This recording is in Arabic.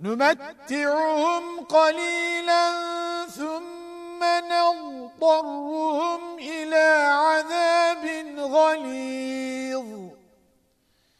نمتعهم قليلا.